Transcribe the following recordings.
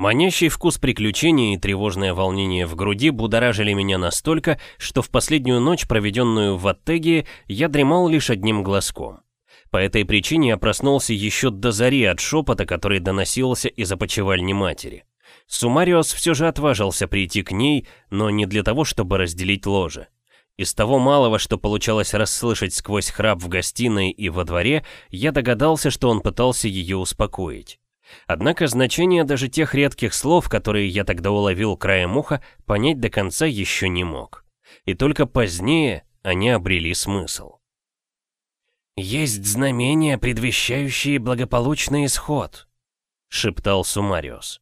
Манящий вкус приключений и тревожное волнение в груди будоражили меня настолько, что в последнюю ночь, проведенную в Аттегии, я дремал лишь одним глазком. По этой причине я проснулся еще до зари от шепота, который доносился из опочивальни матери. Сумариос все же отважился прийти к ней, но не для того, чтобы разделить ложе. Из того малого, что получалось расслышать сквозь храп в гостиной и во дворе, я догадался, что он пытался ее успокоить. Однако значение даже тех редких слов, которые я тогда уловил краем уха, понять до конца еще не мог. И только позднее они обрели смысл. «Есть знамения, предвещающие благополучный исход», — шептал Сумариус.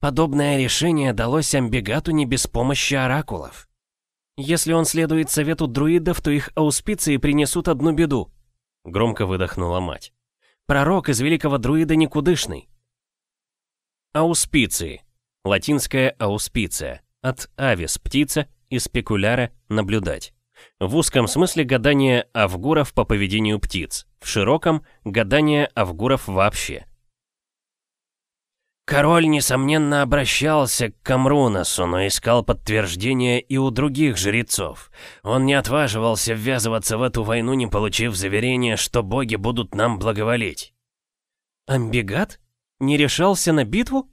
«Подобное решение далось Амбигату не без помощи оракулов. Если он следует совету друидов, то их ауспиции принесут одну беду», — громко выдохнула мать. «Пророк из великого друида никудышный». Ауспиции. Латинская ауспиция. От авис – птица и спекуляра – наблюдать. В узком смысле гадание авгуров по поведению птиц, в широком – гадание авгуров вообще. Король, несомненно, обращался к Камрунасу, но искал подтверждения и у других жрецов. Он не отваживался ввязываться в эту войну, не получив заверения, что боги будут нам благоволить. «Амбигат? Не решался на битву?»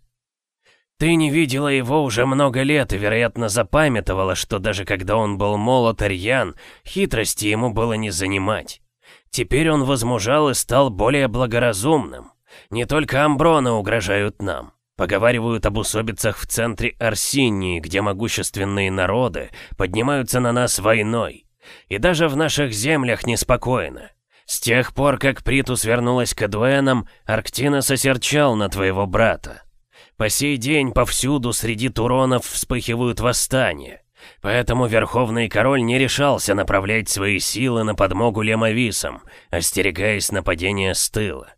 Ты не видела его уже много лет и, вероятно, запамятовала, что даже когда он был молод Арьян, хитрости ему было не занимать. Теперь он возмужал и стал более благоразумным. Не только Амброны угрожают нам. Поговаривают об усобицах в центре Арсинии, где могущественные народы поднимаются на нас войной. И даже в наших землях неспокойно. С тех пор, как Притус вернулась к Эдуэнам, Арктина сосерчал на твоего брата. По сей день повсюду среди туронов вспыхивают восстания. Поэтому Верховный Король не решался направлять свои силы на подмогу лемовисам, остерегаясь нападения с тыла.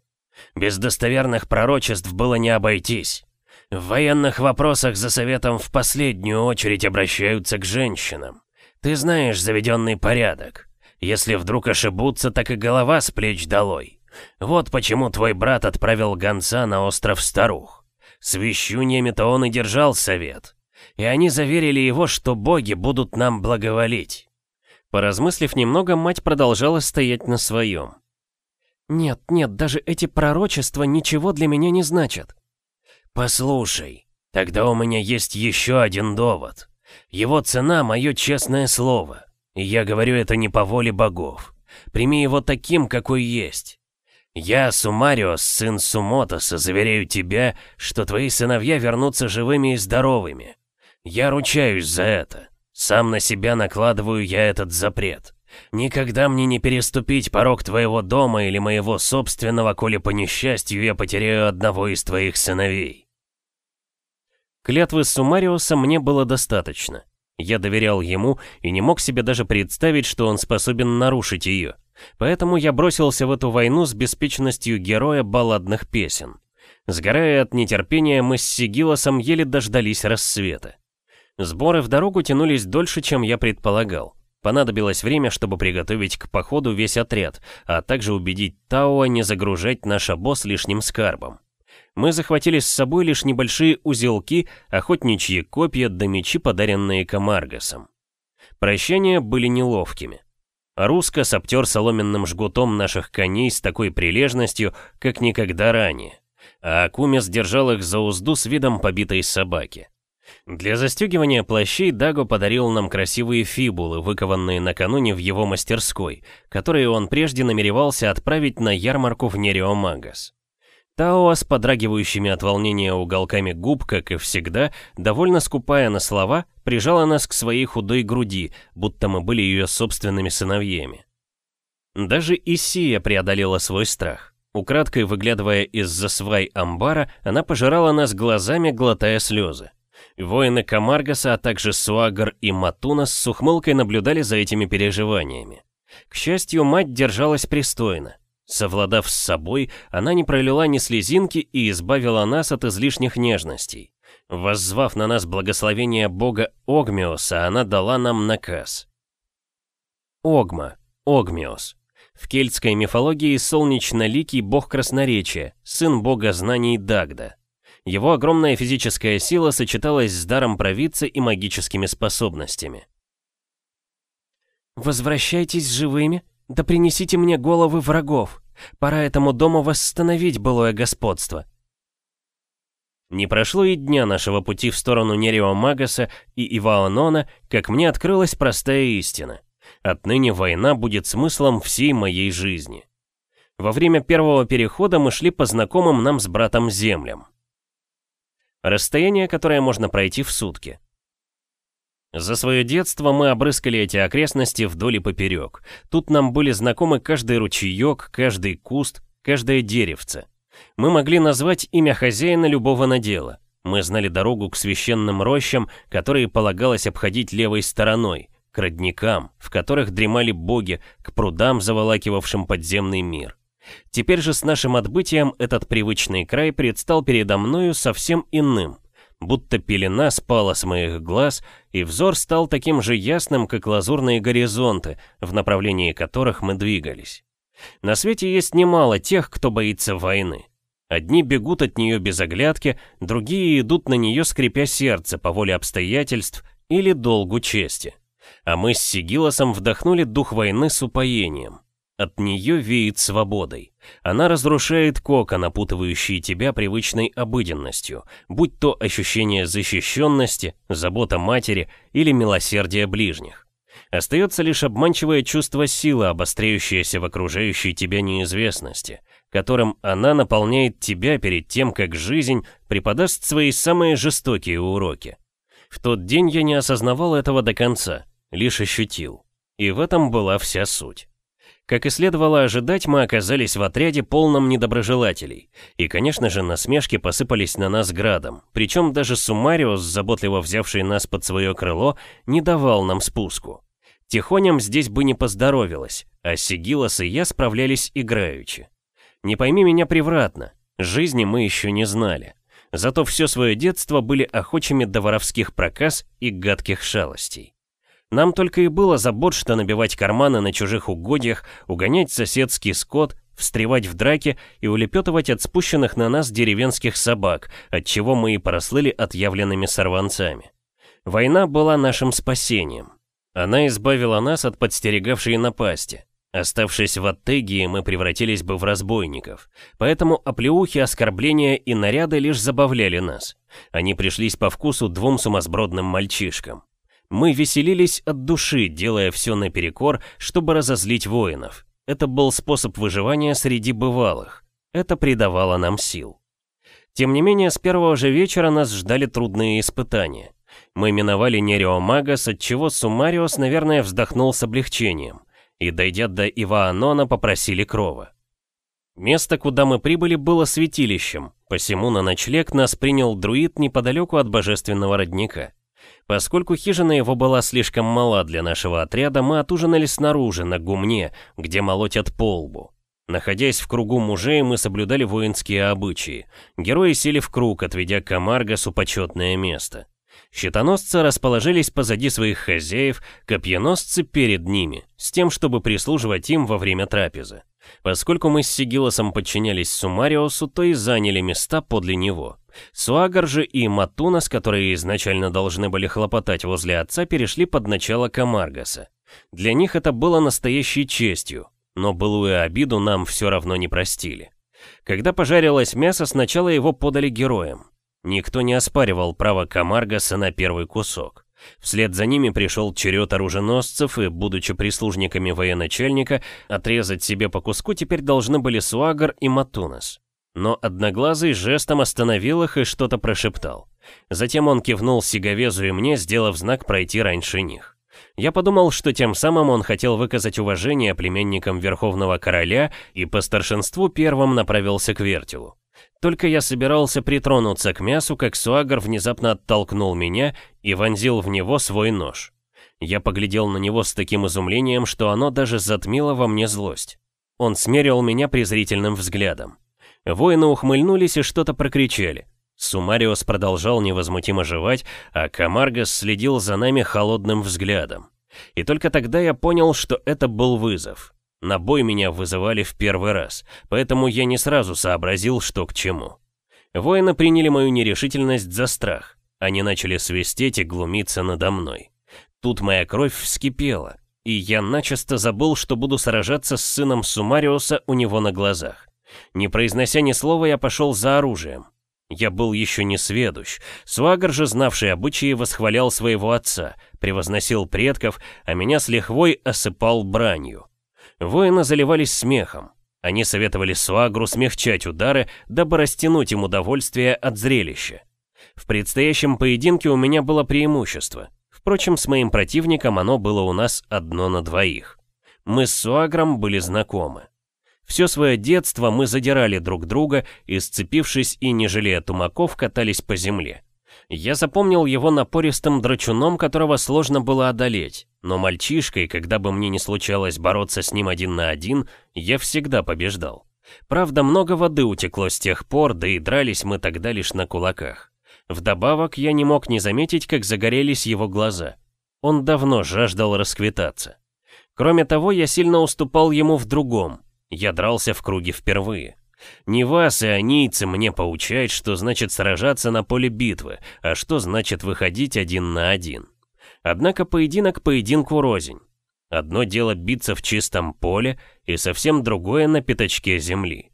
Без достоверных пророчеств было не обойтись. В военных вопросах за советом в последнюю очередь обращаются к женщинам. Ты знаешь заведенный порядок. Если вдруг ошибутся, так и голова с плеч долой. Вот почему твой брат отправил гонца на остров Старух. С вещуньями-то он и держал совет. И они заверили его, что боги будут нам благоволить. Поразмыслив немного, мать продолжала стоять на своем. «Нет, нет, даже эти пророчества ничего для меня не значат». «Послушай, тогда у меня есть еще один довод. Его цена — мое честное слово. И я говорю это не по воле богов. Прими его таким, какой есть. Я, Сумариос, сын Сумотоса, заверяю тебя, что твои сыновья вернутся живыми и здоровыми. Я ручаюсь за это. Сам на себя накладываю я этот запрет. Никогда мне не переступить порог твоего дома или моего собственного, коли по несчастью я потеряю одного из твоих сыновей. Клятвы Сумариуса мне было достаточно. Я доверял ему и не мог себе даже представить, что он способен нарушить ее. Поэтому я бросился в эту войну с беспечностью героя балладных песен. Сгорая от нетерпения, мы с Сигилосом еле дождались рассвета. Сборы в дорогу тянулись дольше, чем я предполагал. Понадобилось время, чтобы приготовить к походу весь отряд, а также убедить Тауа не загружать наш обоз лишним скарбом. Мы захватили с собой лишь небольшие узелки, охотничьи копья да мечи, подаренные Камаргасом. Прощания были неловкими. Русскос обтер соломенным жгутом наших коней с такой прилежностью, как никогда ранее. А Акумес держал их за узду с видом побитой собаки. Для застегивания плащей Даго подарил нам красивые фибулы, выкованные накануне в его мастерской, которые он прежде намеревался отправить на ярмарку в Нереомагас. Таоа с подрагивающими от волнения уголками губ, как и всегда, довольно скупая на слова, прижала нас к своей худой груди, будто мы были ее собственными сыновьями. Даже Исия преодолела свой страх. Украдкой выглядывая из-за свай амбара, она пожирала нас глазами, глотая слезы. Воины Камаргаса, а также Суагар и Матунас с ухмылкой наблюдали за этими переживаниями. К счастью, мать держалась пристойно. Совладав с собой, она не пролила ни слезинки и избавила нас от излишних нежностей. Воззвав на нас благословение бога Огмиоса, она дала нам наказ. Огма, Огмиос. В кельтской мифологии солнечноликий бог красноречия, сын бога знаний Дагда. Его огромная физическая сила сочеталась с даром провидца и магическими способностями. «Возвращайтесь живыми, да принесите мне головы врагов. Пора этому дому восстановить былое господство». Не прошло и дня нашего пути в сторону Нерео Магаса и Иваонона, как мне открылась простая истина. Отныне война будет смыслом всей моей жизни. Во время первого перехода мы шли по знакомым нам с братом землям. Расстояние, которое можно пройти в сутки. За свое детство мы обрыскали эти окрестности вдоль и поперек. Тут нам были знакомы каждый ручеек, каждый куст, каждое деревце. Мы могли назвать имя хозяина любого надела. Мы знали дорогу к священным рощам, которые полагалось обходить левой стороной, к родникам, в которых дремали боги, к прудам, заволакивавшим подземный мир. Теперь же с нашим отбытием этот привычный край предстал передо мною совсем иным, будто пелена спала с моих глаз, и взор стал таким же ясным, как лазурные горизонты, в направлении которых мы двигались. На свете есть немало тех, кто боится войны. Одни бегут от нее без оглядки, другие идут на нее, скрипя сердце по воле обстоятельств или долгу чести. А мы с Сигилосом вдохнули дух войны с упоением. От нее веет свободой. Она разрушает кокон, опутывающий тебя привычной обыденностью, будь то ощущение защищенности, забота матери или милосердие ближних. Остается лишь обманчивое чувство силы, обостряющееся в окружающей тебя неизвестности, которым она наполняет тебя перед тем, как жизнь преподаст свои самые жестокие уроки. В тот день я не осознавал этого до конца, лишь ощутил. И в этом была вся суть. Как и следовало ожидать, мы оказались в отряде полном недоброжелателей. И, конечно же, насмешки посыпались на нас градом. Причем даже Сумариус, заботливо взявший нас под свое крыло, не давал нам спуску. Тихоням здесь бы не поздоровилось, а Сигилос и я справлялись играючи. Не пойми меня превратно, жизни мы еще не знали. Зато все свое детство были охочими до воровских проказ и гадких шалостей. Нам только и было забот, что набивать карманы на чужих угодьях, угонять соседский скот, встревать в драки и улепетывать от спущенных на нас деревенских собак, от чего мы и прослыли отъявленными сорванцами. Война была нашим спасением. Она избавила нас от подстерегавшей напасти. Оставшись в Аттегии, мы превратились бы в разбойников. Поэтому оплеухи, оскорбления и наряды лишь забавляли нас. Они пришлись по вкусу двум сумасбродным мальчишкам. Мы веселились от души, делая все наперекор, чтобы разозлить воинов. Это был способ выживания среди бывалых. Это придавало нам сил. Тем не менее, с первого же вечера нас ждали трудные испытания. Мы миновали Нерео Магас, отчего Сумариос, наверное, вздохнул с облегчением. И, дойдя до Иваанона, попросили крова. Место, куда мы прибыли, было святилищем, посему на ночлег нас принял друид неподалеку от божественного родника. Поскольку хижина его была слишком мала для нашего отряда, мы отужинали снаружи, на гумне, где молотят по лбу. Находясь в кругу мужей, мы соблюдали воинские обычаи. Герои сели в круг, отведя Камаргасу почетное место. Щитоносцы расположились позади своих хозяев, копьеносцы перед ними, с тем, чтобы прислуживать им во время трапезы. Поскольку мы с Сигилосом подчинялись Сумариосу, то и заняли места подле него. Суагар же и Матунас, которые изначально должны были хлопотать возле отца, перешли под начало Камаргаса. Для них это было настоящей честью, но былую обиду нам все равно не простили. Когда пожарилось мясо, сначала его подали героям. Никто не оспаривал право Камаргаса на первый кусок. Вслед за ними пришел черед оруженосцев, и, будучи прислужниками военачальника, отрезать себе по куску теперь должны были Суагар и Матунас. Но Одноглазый жестом остановил их и что-то прошептал. Затем он кивнул Сиговезу и мне, сделав знак пройти раньше них. Я подумал, что тем самым он хотел выказать уважение племенникам Верховного Короля и по старшинству первым направился к вертелу. Только я собирался притронуться к мясу, как Суагар внезапно оттолкнул меня и вонзил в него свой нож. Я поглядел на него с таким изумлением, что оно даже затмило во мне злость. Он смерил меня презрительным взглядом. Воины ухмыльнулись и что-то прокричали. Сумариос продолжал невозмутимо жевать, а Камаргас следил за нами холодным взглядом. И только тогда я понял, что это был вызов. На бой меня вызывали в первый раз, поэтому я не сразу сообразил, что к чему. Воины приняли мою нерешительность за страх. Они начали свистеть и глумиться надо мной. Тут моя кровь вскипела, и я начисто забыл, что буду сражаться с сыном Сумариуса у него на глазах. Не произнося ни слова, я пошел за оружием. Я был еще не сведущ. Суагар же, знавший обычаи, восхвалял своего отца, превозносил предков, а меня с лихвой осыпал бранью. Воины заливались смехом. Они советовали Суагру смягчать удары, дабы растянуть им удовольствие от зрелища. В предстоящем поединке у меня было преимущество. Впрочем, с моим противником оно было у нас одно на двоих. Мы с Суагром были знакомы. Все свое детство мы задирали друг друга и, сцепившись и не жалея тумаков, катались по земле. Я запомнил его напористым драчуном, которого сложно было одолеть, но мальчишкой, когда бы мне не случалось бороться с ним один на один, я всегда побеждал. Правда, много воды утекло с тех пор, да и дрались мы тогда лишь на кулаках. Вдобавок, я не мог не заметить, как загорелись его глаза. Он давно жаждал расквитаться. Кроме того, я сильно уступал ему в другом — я дрался в круге впервые. Не вас и анийцы мне поучают, что значит сражаться на поле битвы, а что значит выходить один на один. Однако поединок поединку рознь. Одно дело биться в чистом поле, и совсем другое на пятачке земли.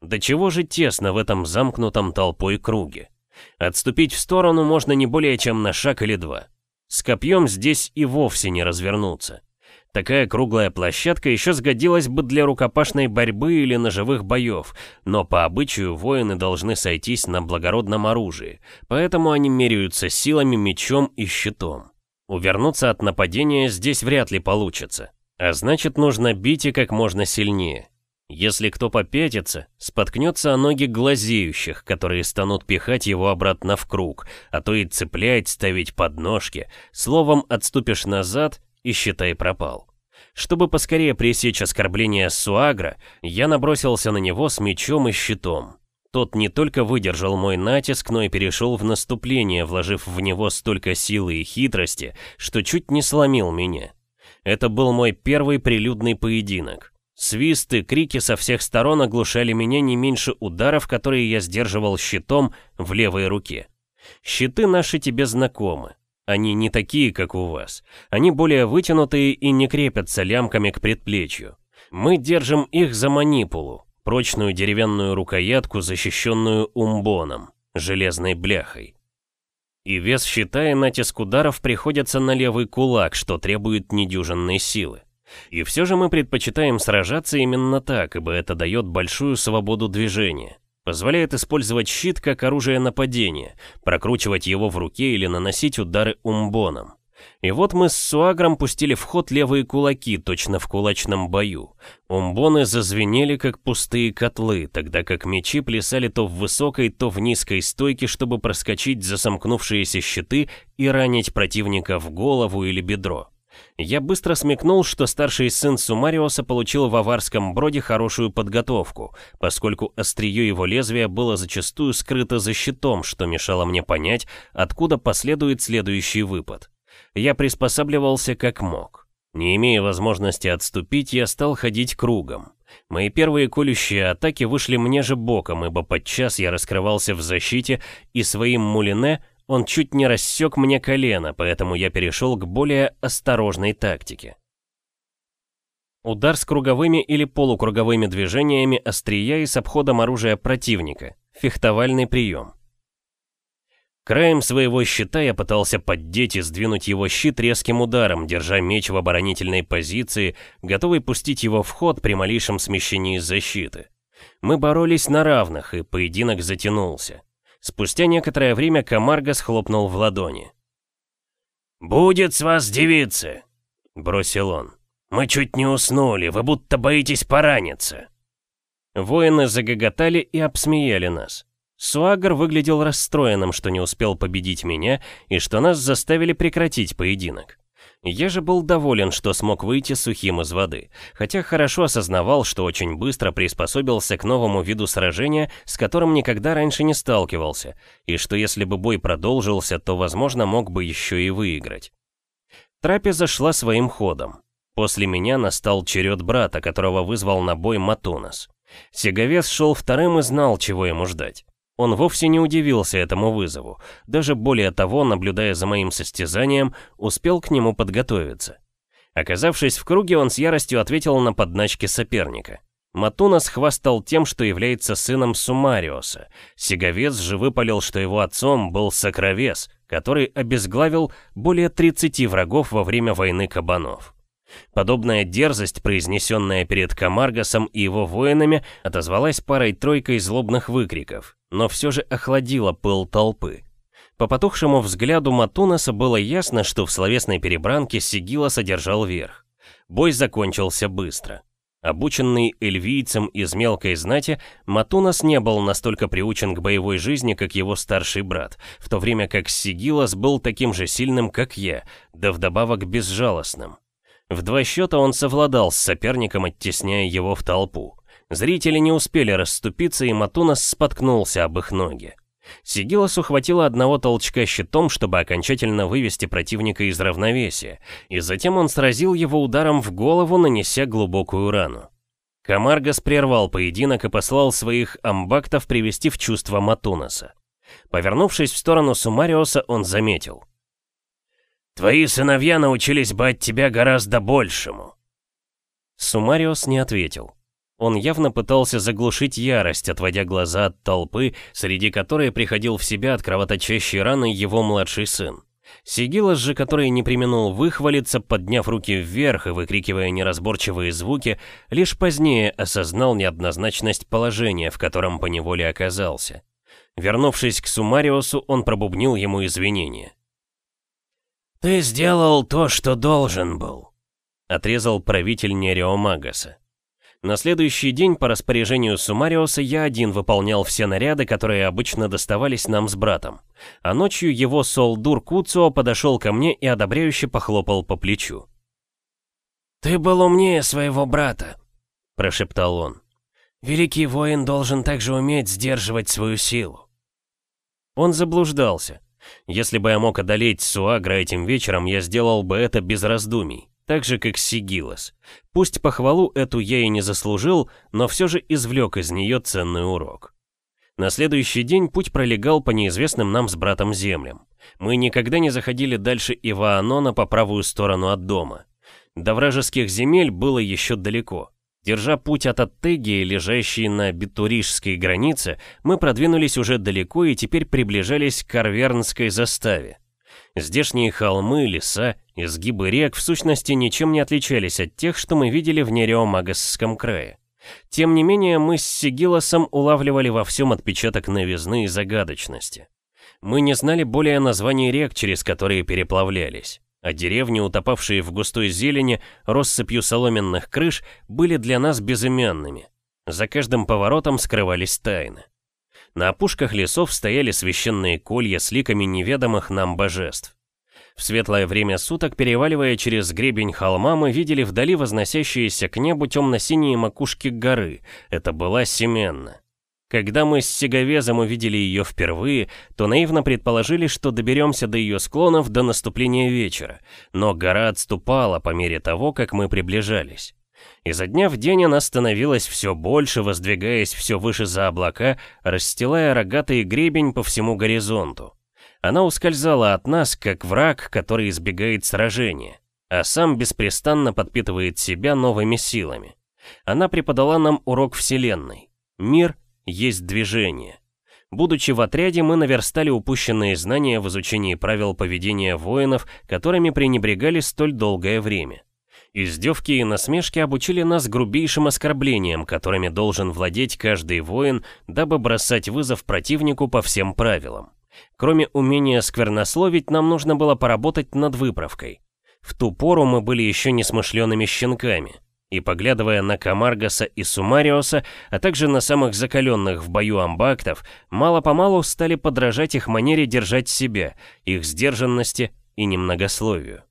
До чего же тесно в этом замкнутом толпой круге? Отступить в сторону можно не более чем на шаг или два. С копьем здесь и вовсе не развернуться. Такая круглая площадка еще сгодилась бы для рукопашной борьбы или ножевых боев, но по обычаю воины должны сойтись на благородном оружии, поэтому они меряются силами, мечом и щитом. Увернуться от нападения здесь вряд ли получится, а значит нужно бить и как можно сильнее. Если кто попятится, споткнется о ноги глазеющих, которые станут пихать его обратно в круг, а то и цеплять, ставить подножки. Словом, отступишь назад и, считай, пропал. Чтобы поскорее пресечь оскорбление Суагра, я набросился на него с мечом и щитом. Тот не только выдержал мой натиск, но и перешел в наступление, вложив в него столько силы и хитрости, что чуть не сломил меня. Это был мой первый прилюдный поединок. Свисты, крики со всех сторон оглушали меня не меньше ударов, которые я сдерживал щитом в левой руке. Щиты наши тебе знакомы. Они не такие, как у вас. Они более вытянутые и не крепятся лямками к предплечью. Мы держим их за манипулу, прочную деревянную рукоятку, защищенную умбоном, железной бляхой. И вес щита и натиск ударов приходятся на левый кулак, что требует недюжинной силы. И все же мы предпочитаем сражаться именно так, ибо это дает большую свободу движения. Позволяет использовать щит как оружие нападения, прокручивать его в руке или наносить удары умбоном. И вот мы с Суагром пустили в ход левые кулаки, точно в кулачном бою. Умбоны зазвенели, как пустые котлы, тогда как мечи плясали то в высокой, то в низкой стойке, чтобы проскочить за сомкнувшиеся щиты и ранить противника в голову или бедро. Я быстро смекнул, что старший сын Сумариоса получил в аварском броде хорошую подготовку, поскольку острие его лезвия было зачастую скрыто за щитом, что мешало мне понять, откуда последует следующий выпад. Я приспосабливался как мог. Не имея возможности отступить, я стал ходить кругом. Мои первые колющие атаки вышли мне же боком, ибо подчас я раскрывался в защите и своим мулине он чуть не рассек мне колено, поэтому я перешел к более осторожной тактике. Удар с круговыми или полукруговыми движениями острия и с обходом оружия противника. Фехтовальный прием. Краем своего щита я пытался поддеть и сдвинуть его щит резким ударом, держа меч в оборонительной позиции, готовый пустить его в ход при малейшем смещении защиты. Мы боролись на равных, и поединок затянулся. Спустя некоторое время Камарго схлопнул в ладони. «Будет с вас девицы!» — бросил он. «Мы чуть не уснули, вы будто боитесь пораниться!» Воины загоготали и обсмеяли нас. Суагар выглядел расстроенным, что не успел победить меня, и что нас заставили прекратить поединок. Я же был доволен, что смог выйти сухим из воды, хотя хорошо осознавал, что очень быстро приспособился к новому виду сражения, с которым никогда раньше не сталкивался, и что если бы бой продолжился, то, возможно, мог бы еще и выиграть. Трапеза шла своим ходом. После меня настал черед брата, которого вызвал на бой Матунас. Сиговес шел вторым и знал, чего ему ждать. Он вовсе не удивился этому вызову, даже более того, наблюдая за моим состязанием, успел к нему подготовиться. Оказавшись в круге, он с яростью ответил на подначки соперника. Матунас хвастал тем, что является сыном Сумариоса. Сиговец же выпалил, что его отцом был Сокровес, который обезглавил более 30 врагов во время войны кабанов. Подобная дерзость, произнесенная перед Камаргасом и его воинами, отозвалась парой-тройкой злобных выкриков, но все же охладила пыл толпы. По потухшему взгляду Матунаса было ясно, что в словесной перебранке Сигила содержал верх. Бой закончился быстро. Обученный эльвийцем из мелкой знати, Матунас не был настолько приучен к боевой жизни, как его старший брат, в то время как Сигилас был таким же сильным, как я, да вдобавок безжалостным. В два счета он совладал с соперником, оттесняя его в толпу. Зрители не успели расступиться, и Матунас споткнулся об их ноги. Сигилас ухватила одного толчка щитом, чтобы окончательно вывести противника из равновесия, и затем он сразил его ударом в голову, нанеся глубокую рану. Камаргас прервал поединок и послал своих амбактов привести в чувство Матунаса. Повернувшись в сторону Сумариоса, он заметил. Твои сыновья научились бы от тебя гораздо большему. Сумариос не ответил. Он явно пытался заглушить ярость, отводя глаза от толпы, среди которой приходил в себя от кровоточащей раны его младший сын. Сигилас же, который не применул выхвалиться, подняв руки вверх и выкрикивая неразборчивые звуки, лишь позднее осознал неоднозначность положения, в котором поневоле оказался. Вернувшись к Сумариосу, он пробубнил ему извинения. «Ты сделал то, что должен был», — отрезал правитель Нереомагаса. На следующий день по распоряжению Сумариоса я один выполнял все наряды, которые обычно доставались нам с братом. А ночью его Солдур Куцуо подошел ко мне и одобряюще похлопал по плечу. «Ты был умнее своего брата», — прошептал он. «Великий воин должен также уметь сдерживать свою силу». Он заблуждался. Если бы я мог одолеть Суагра этим вечером, я сделал бы это без раздумий, так же, как Сигилас. Пусть похвалу эту я и не заслужил, но все же извлек из нее ценный урок. На следующий день путь пролегал по неизвестным нам с братом землям. Мы никогда не заходили дальше Иваанона по правую сторону от дома. До вражеских земель было еще далеко. Держа путь от Аттегии, лежащей на битурижской границе, мы продвинулись уже далеко и теперь приближались к Арвернской заставе. Здешние холмы, леса, изгибы рек в сущности ничем не отличались от тех, что мы видели в Нереомагасском крае. Тем не менее, мы с Сигилосом улавливали во всем отпечаток новизны и загадочности. Мы не знали более названий рек, через которые переплавлялись а деревни, утопавшие в густой зелени, россыпью соломенных крыш, были для нас безымянными. За каждым поворотом скрывались тайны. На опушках лесов стояли священные колья с ликами неведомых нам божеств. В светлое время суток, переваливая через гребень холма, мы видели вдали возносящиеся к небу темно-синие макушки горы. Это была Семенна. Когда мы с Сиговезом увидели ее впервые, то наивно предположили, что доберемся до ее склонов до наступления вечера, но гора отступала по мере того, как мы приближались. Изо дня в день она становилась все больше, воздвигаясь все выше за облака, расстилая рогатый гребень по всему горизонту. Она ускользала от нас, как враг, который избегает сражения, а сам беспрестанно подпитывает себя новыми силами. Она преподала нам урок Вселенной. Мир есть движение. Будучи в отряде, мы наверстали упущенные знания в изучении правил поведения воинов, которыми пренебрегали столь долгое время. Издевки и насмешки обучили нас грубейшим оскорблениям, которыми должен владеть каждый воин, дабы бросать вызов противнику по всем правилам. Кроме умения сквернословить, нам нужно было поработать над выправкой. В ту пору мы были еще несмышленными щенками и, поглядывая на Камаргаса и Сумариоса, а также на самых закаленных в бою амбактов, мало-помалу стали подражать их манере держать себя, их сдержанности и немногословию.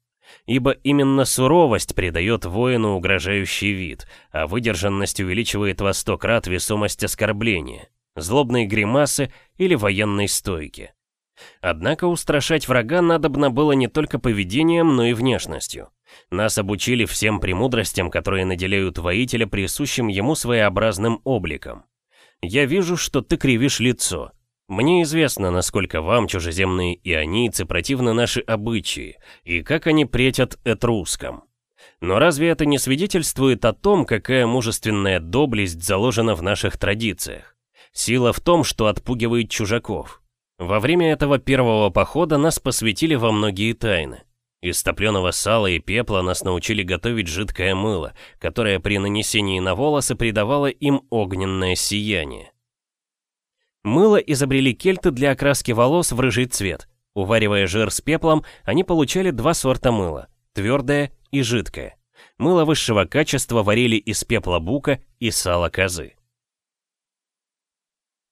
Ибо именно суровость придает воину угрожающий вид, а выдержанность увеличивает во сто крат весомость оскорбления, злобной гримасы или военной стойки. Однако устрашать врага надобно было не только поведением, но и внешностью. Нас обучили всем премудростям, которые наделяют воителя присущим ему своеобразным обликом. Я вижу, что ты кривишь лицо. Мне известно, насколько вам, чужеземные ионийцы, противны наши обычаи, и как они претят этрускам. Но разве это не свидетельствует о том, какая мужественная доблесть заложена в наших традициях? Сила в том, что отпугивает чужаков. Во время этого первого похода нас посвятили во многие тайны. Из топленого сала и пепла нас научили готовить жидкое мыло, которое при нанесении на волосы придавало им огненное сияние. Мыло изобрели кельты для окраски волос в рыжий цвет. Уваривая жир с пеплом, они получали два сорта мыла – твердое и жидкое. Мыло высшего качества варили из пепла бука и сала козы.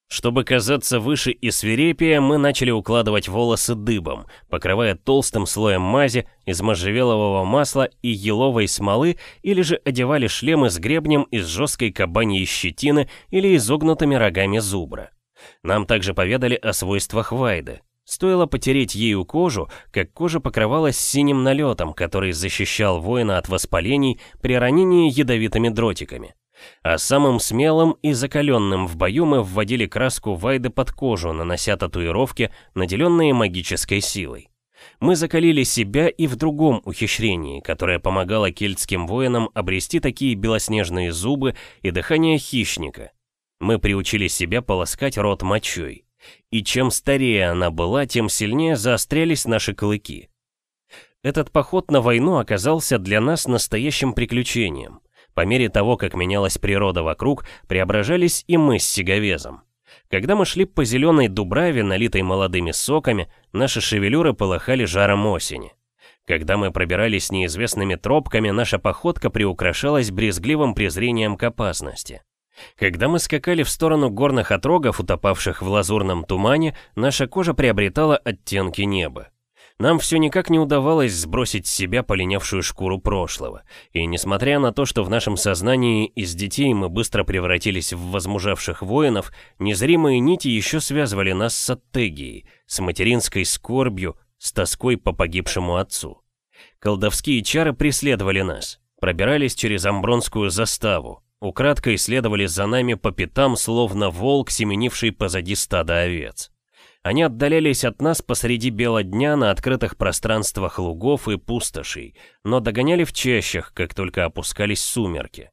Чтобы казаться выше и свирепее, мы начали укладывать волосы дыбом, покрывая толстым слоем мази из можжевелового масла и еловой смолы, или же одевали шлемы с гребнем из жесткой кабаньей щетины или изогнутыми рогами зубра. Нам также поведали о свойствах вайды. Стоило потереть ею кожу, как кожа покрывалась синим налетом, который защищал воина от воспалений при ранении ядовитыми дротиками. А самым смелым и закаленным в бою мы вводили краску вайды под кожу, нанося татуировки, наделенные магической силой. Мы закалили себя и в другом ухищрении, которое помогало кельтским воинам обрести такие белоснежные зубы и дыхание хищника, мы приучили себя полоскать рот мочой. И чем старее она была, тем сильнее заострялись наши клыки. Этот поход на войну оказался для нас настоящим приключением. По мере того, как менялась природа вокруг, преображались и мы с Сиговезом. Когда мы шли по зеленой дубраве, налитой молодыми соками, наши шевелюры полыхали жаром осени. Когда мы пробирались неизвестными тропками, наша походка приукрашалась брезгливым презрением к опасности. Когда мы скакали в сторону горных отрогов, утопавших в лазурном тумане, наша кожа приобретала оттенки неба. Нам все никак не удавалось сбросить с себя полинявшую шкуру прошлого. И несмотря на то, что в нашем сознании из детей мы быстро превратились в возмужавших воинов, незримые нити еще связывали нас с Аттегией, с материнской скорбью, с тоской по погибшему отцу. Колдовские чары преследовали нас, пробирались через Амбронскую заставу, Украдкой следовали за нами по пятам, словно волк, семенивший позади стада овец. Они отдалялись от нас посреди бела дня на открытых пространствах лугов и пустошей, но догоняли в чащах, как только опускались сумерки.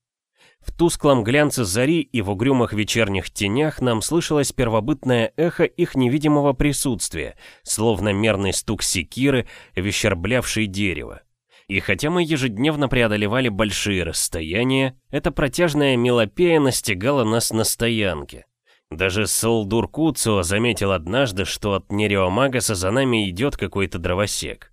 В тусклом глянце зари и в угрюмых вечерних тенях нам слышалось первобытное эхо их невидимого присутствия, словно мерный стук секиры, вещерблявший дерево. И хотя мы ежедневно преодолевали большие расстояния, эта протяжная мелопея настигала нас на стоянке. Даже Солдур Куцио заметил однажды, что от Нереомагаса за нами идет какой-то дровосек.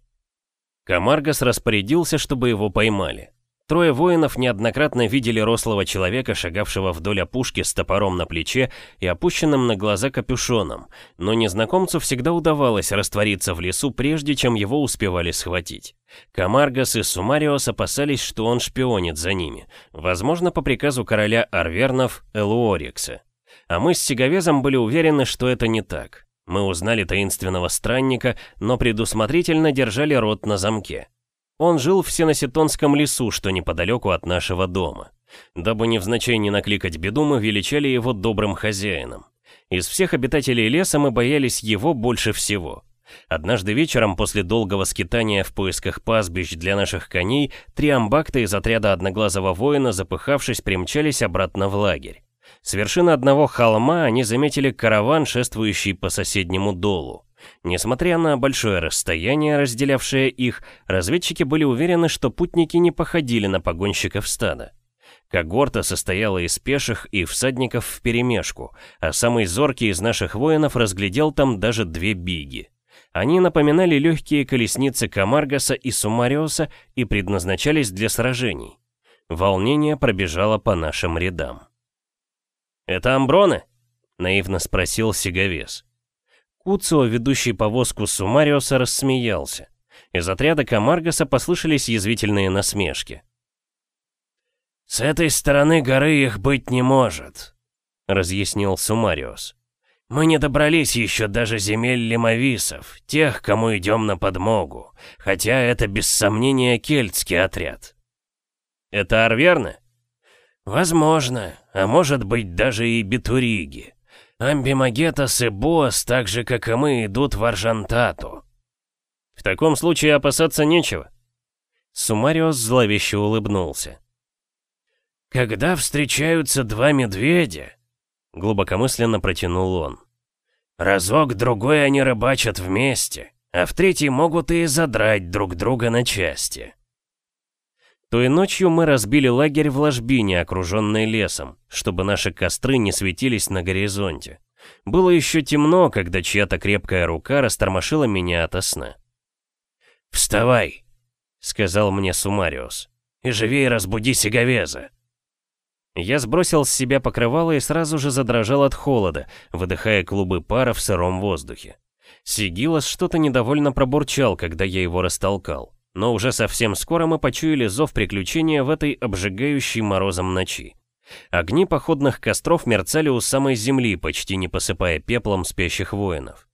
Камаргас распорядился, чтобы его поймали. Трое воинов неоднократно видели рослого человека, шагавшего вдоль опушки с топором на плече и опущенным на глаза капюшоном, но незнакомцу всегда удавалось раствориться в лесу, прежде чем его успевали схватить. Камаргас и Сумариос опасались, что он шпионит за ними, возможно, по приказу короля Арвернов Элуорикса. А мы с Сиговезом были уверены, что это не так. Мы узнали таинственного странника, но предусмотрительно держали рот на замке. Он жил в Сеноситонском лесу, что неподалеку от нашего дома. Дабы невзначай не накликать беду, мы величали его добрым хозяином. Из всех обитателей леса мы боялись его больше всего. Однажды вечером, после долгого скитания в поисках пастбищ для наших коней, три амбакта из отряда одноглазого воина, запыхавшись, примчались обратно в лагерь. С вершины одного холма они заметили караван, шествующий по соседнему долу. Несмотря на большое расстояние, разделявшее их, разведчики были уверены, что путники не походили на погонщиков стада. Когорта состояла из пеших и всадников вперемешку, а самый зоркий из наших воинов разглядел там даже две биги. Они напоминали легкие колесницы Камаргаса и Сумариоса и предназначались для сражений. Волнение пробежало по нашим рядам. «Это амброны?» — наивно спросил Сиговес. Куцио, ведущий повозку Сумариоса, рассмеялся. Из отряда Камаргаса послышались язвительные насмешки. «С этой стороны горы их быть не может», — разъяснил Сумариос. «Мы не добрались еще даже земель лимовисов, тех, кому идем на подмогу, хотя это без сомнения кельтский отряд». «Это арверны?» «Возможно, а может быть даже и битуриги. Амбимагетас и Бос, так же как и мы, идут в Аржантату. В таком случае опасаться нечего. Сумариос зловеще улыбнулся. Когда встречаются два медведя, глубокомысленно протянул он. Разок-другой они рыбачат вместе, а в третий могут и задрать друг друга на части. Той ночью мы разбили лагерь в ложбине, окруженной лесом, чтобы наши костры не светились на горизонте. Было еще темно, когда чья-то крепкая рука растормошила меня ото сна. «Вставай!» — сказал мне Сумариус. «И живей разбуди Сиговеза!» Я сбросил с себя покрывало и сразу же задрожал от холода, выдыхая клубы пара в сыром воздухе. Сигилас что-то недовольно пробурчал, когда я его растолкал но уже совсем скоро мы почуяли зов приключения в этой обжигающей морозом ночи. Огни походных костров мерцали у самой земли, почти не посыпая пеплом спящих воинов.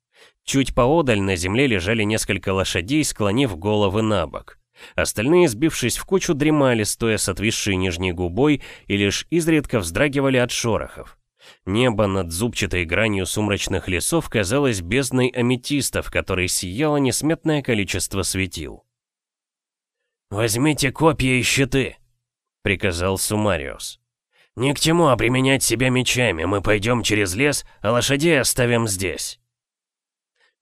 Чуть поодаль на земле лежали несколько лошадей, склонив головы на бок. Остальные, сбившись в кучу, дремали, стоя с отвисшей нижней губой, и лишь изредка вздрагивали от шорохов. Небо над зубчатой гранью сумрачных лесов казалось бездной аметистов, которой сияло несметное количество светил. «Возьмите копья и щиты», — приказал Сумариус. «Ни к чему обременять себя мечами, мы пойдем через лес, а лошадей оставим здесь».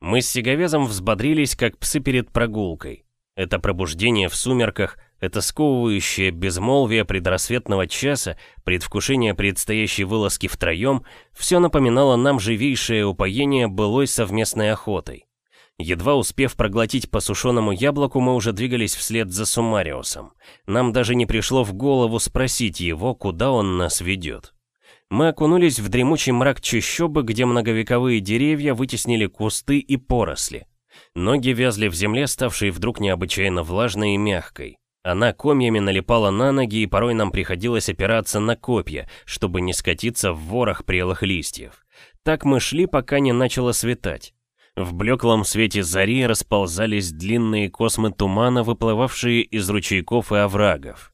Мы с Сиговезом взбодрились, как псы перед прогулкой. Это пробуждение в сумерках, это сковывающее безмолвие предрассветного часа, предвкушение предстоящей вылазки втроем, все напоминало нам живейшее упоение былой совместной охотой. Едва успев проглотить по сушеному яблоку, мы уже двигались вслед за Сумариусом. Нам даже не пришло в голову спросить его, куда он нас ведет. Мы окунулись в дремучий мрак чащобы, где многовековые деревья вытеснили кусты и поросли. Ноги вязли в земле, ставшей вдруг необычайно влажной и мягкой. Она комьями налипала на ноги, и порой нам приходилось опираться на копья, чтобы не скатиться в ворох прелых листьев. Так мы шли, пока не начало светать. В блеклом свете зари расползались длинные космы тумана, выплывавшие из ручейков и оврагов.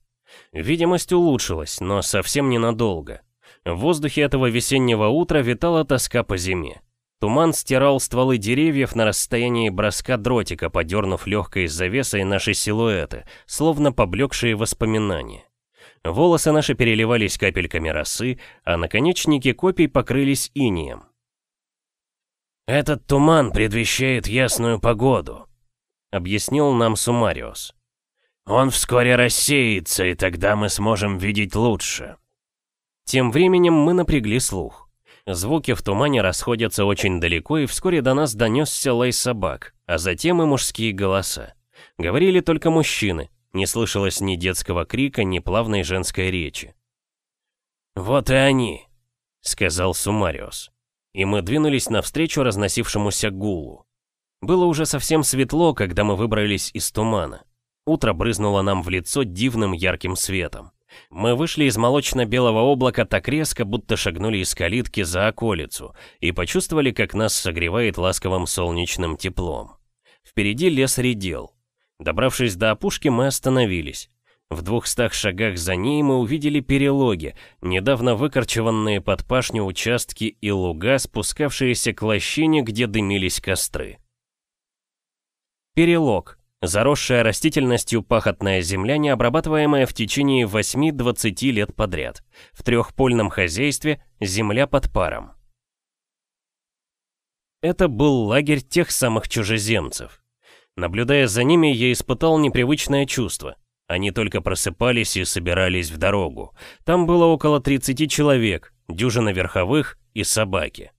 Видимость улучшилась, но совсем ненадолго. В воздухе этого весеннего утра витала тоска по зиме. Туман стирал стволы деревьев на расстоянии броска дротика, подернув легкой завесой наши силуэты, словно поблекшие воспоминания. Волосы наши переливались капельками росы, а наконечники копий покрылись инием. «Этот туман предвещает ясную погоду», — объяснил нам Сумариус. «Он вскоре рассеется, и тогда мы сможем видеть лучше». Тем временем мы напрягли слух. Звуки в тумане расходятся очень далеко, и вскоре до нас донесся лай собак, а затем и мужские голоса. Говорили только мужчины, не слышалось ни детского крика, ни плавной женской речи. «Вот и они», — сказал Сумариус и мы двинулись навстречу разносившемуся гулу. Было уже совсем светло, когда мы выбрались из тумана. Утро брызнуло нам в лицо дивным ярким светом. Мы вышли из молочно-белого облака так резко, будто шагнули из калитки за околицу, и почувствовали, как нас согревает ласковым солнечным теплом. Впереди лес редел. Добравшись до опушки, мы остановились. В двухстах шагах за ней мы увидели перелоги, недавно выкорчеванные под пашню участки и луга, спускавшиеся к лощине, где дымились костры. Перелог. Заросшая растительностью пахотная земля, не обрабатываемая в течение 8-20 лет подряд. В трехпольном хозяйстве земля под паром. Это был лагерь тех самых чужеземцев. Наблюдая за ними, я испытал непривычное чувство — они только просыпались и собирались в дорогу. Там было около 30 человек, дюжина верховых и собаки.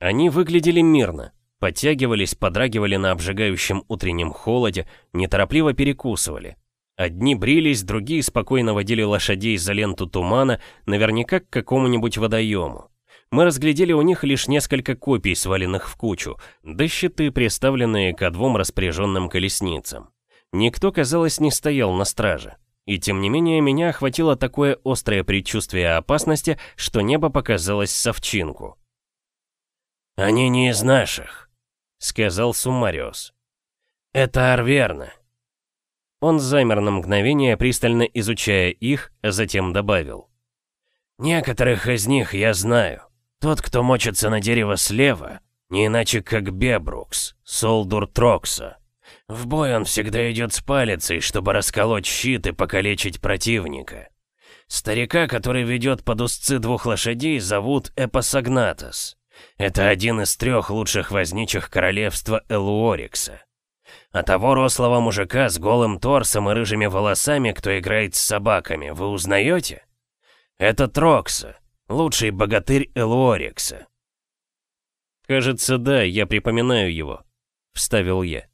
Они выглядели мирно, подтягивались, подрагивали на обжигающем утреннем холоде, неторопливо перекусывали. Одни брились, другие спокойно водили лошадей за ленту тумана, наверняка к какому-нибудь водоему. Мы разглядели у них лишь несколько копий, сваленных в кучу, да щиты, приставленные ко двум распоряженным колесницам. Никто, казалось, не стоял на страже. И тем не менее меня охватило такое острое предчувствие опасности, что небо показалось совчинку. «Они не из наших», — сказал Сумариус. «Это Арверна». Он замер на мгновение, пристально изучая их, а затем добавил. «Некоторых из них я знаю. Тот, кто мочится на дерево слева, не иначе как Бебрукс, Солдур Трокса. В бой он всегда идет с палицей, чтобы расколоть щит и покалечить противника. Старика, который ведет под узцы двух лошадей, зовут Эпосагнатос. Это один из трех лучших возничих королевства Элуорикса. А того рослого мужика с голым торсом и рыжими волосами, кто играет с собаками, вы узнаете? Это Трокса, лучший богатырь Элуорикса. «Кажется, да, я припоминаю его», — вставил я.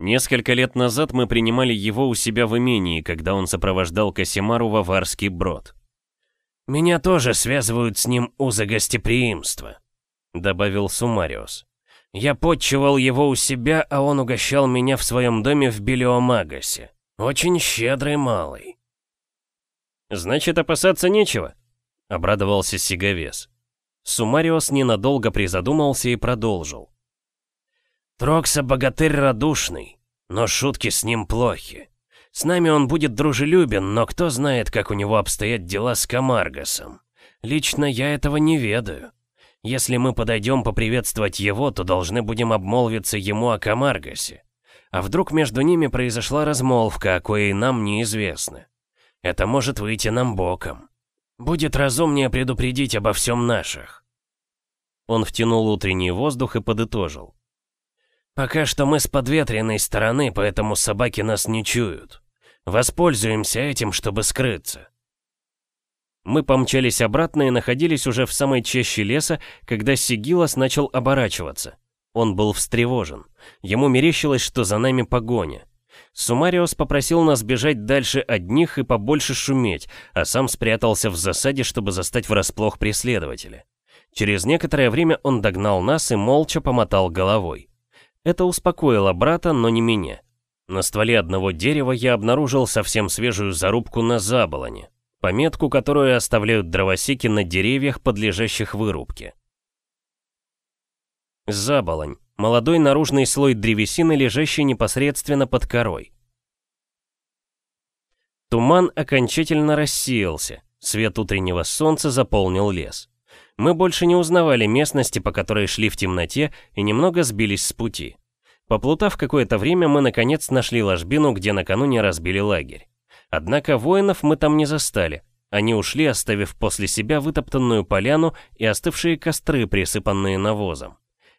Несколько лет назад мы принимали его у себя в имении, когда он сопровождал Касимару в Аварский брод. «Меня тоже связывают с ним узы гостеприимства», — добавил Сумариус. «Я подчивал его у себя, а он угощал меня в своем доме в Белиомагасе. Очень щедрый малый». «Значит, опасаться нечего», — обрадовался Сиговес. Сумариус ненадолго призадумался и продолжил. «Трокса богатырь радушный, но шутки с ним плохи. С нами он будет дружелюбен, но кто знает, как у него обстоят дела с Камаргасом. Лично я этого не ведаю. Если мы подойдем поприветствовать его, то должны будем обмолвиться ему о Камаргасе. А вдруг между ними произошла размолвка, о коей нам неизвестно? Это может выйти нам боком. Будет разумнее предупредить обо всем наших. Он втянул утренний воздух и подытожил. Пока что мы с подветренной стороны, поэтому собаки нас не чуют. Воспользуемся этим, чтобы скрыться. Мы помчались обратно и находились уже в самой чаще леса, когда Сигилас начал оборачиваться. Он был встревожен. Ему мерещилось, что за нами погоня. Сумариос попросил нас бежать дальше одних и побольше шуметь, а сам спрятался в засаде, чтобы застать врасплох преследователя. Через некоторое время он догнал нас и молча помотал головой. Это успокоило брата, но не меня. На стволе одного дерева я обнаружил совсем свежую зарубку на заболоне, пометку, которую оставляют дровосеки на деревьях, подлежащих вырубке. Заболонь молодой наружный слой древесины, лежащий непосредственно под корой. Туман окончательно рассеялся, свет утреннего солнца заполнил лес. Мы больше не узнавали местности, по которой шли в темноте, и немного сбились с пути. Поплутав какое-то время, мы наконец нашли ложбину, где накануне разбили лагерь. Однако воинов мы там не застали. Они ушли, оставив после себя вытоптанную поляну и остывшие костры, присыпанные навозом.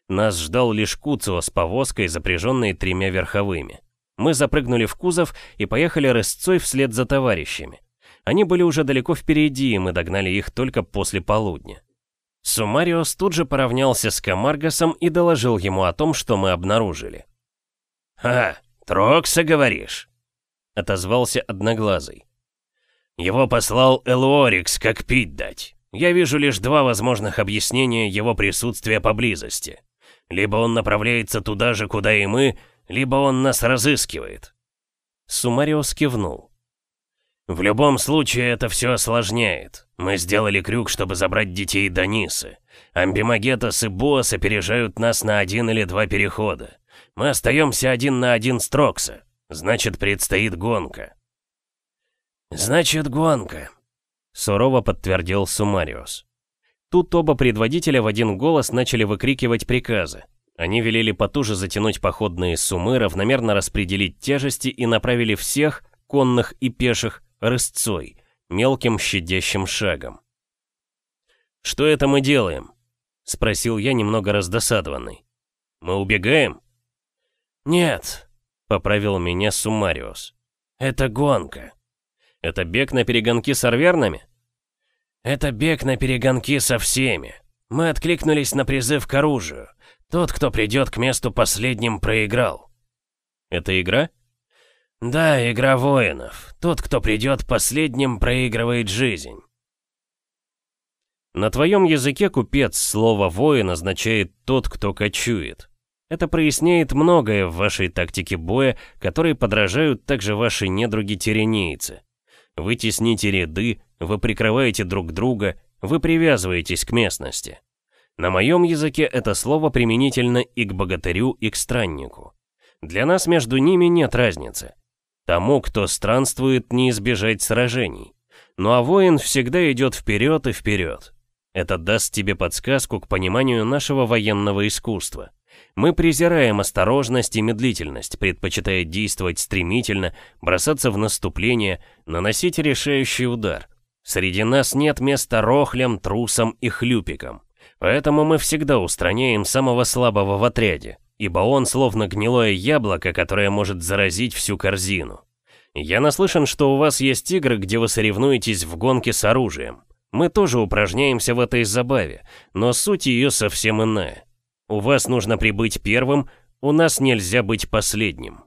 Нас ждал лишь Куцио с повозкой, запряженной тремя верховыми. Мы запрыгнули в кузов и поехали рысцой вслед за товарищами. Они были уже далеко впереди, и мы догнали их только после полудня. Сумариос тут же поравнялся с Камаргасом и доложил ему о том, что мы обнаружили. «Ха, Трокса, говоришь?» — отозвался Одноглазый. «Его послал Элуорикс, как пить дать. Я вижу лишь два возможных объяснения его присутствия поблизости. Либо он направляется туда же, куда и мы, либо он нас разыскивает. Сумариус кивнул. В любом случае это все осложняет. Мы сделали крюк, чтобы забрать детей Данисы. Амбимагетас и Боас опережают нас на один или два перехода. Мы остаемся один на один с Трокса. Значит, предстоит гонка. Значит, гонка, сурово подтвердил Сумариус. Тут оба предводителя в один голос начали выкрикивать приказы. Они велели потуже затянуть походные суммы, равномерно распределить тяжести и направили всех, конных и пеших, рысцой, мелким щадящим шагом. «Что это мы делаем?» — спросил я, немного раздосадованный. «Мы убегаем?» «Нет», — поправил меня Сумариус. «Это гонка». «Это бег на перегонки с арвернами?» Это бег на перегонки со всеми. Мы откликнулись на призыв к оружию. Тот, кто придет к месту последним, проиграл. Это игра? Да, игра воинов. Тот, кто придет последним, проигрывает жизнь. На твоем языке, купец, слово «воин» означает «тот, кто кочует». Это проясняет многое в вашей тактике боя, которой подражают также ваши недруги-теренейцы. Вы тесните ряды, вы прикрываете друг друга, вы привязываетесь к местности. На моем языке это слово применительно и к богатырю, и к страннику. Для нас между ними нет разницы. Тому, кто странствует, не избежать сражений. Ну а воин всегда идет вперед и вперед. Это даст тебе подсказку к пониманию нашего военного искусства. Мы презираем осторожность и медлительность, предпочитая действовать стремительно, бросаться в наступление, наносить решающий удар. Среди нас нет места рохлям, трусам и хлюпикам. Поэтому мы всегда устраняем самого слабого в отряде, ибо он словно гнилое яблоко, которое может заразить всю корзину. Я наслышан, что у вас есть игры, где вы соревнуетесь в гонке с оружием. Мы тоже упражняемся в этой забаве, но суть ее совсем иная. У вас нужно прибыть первым, у нас нельзя быть последним.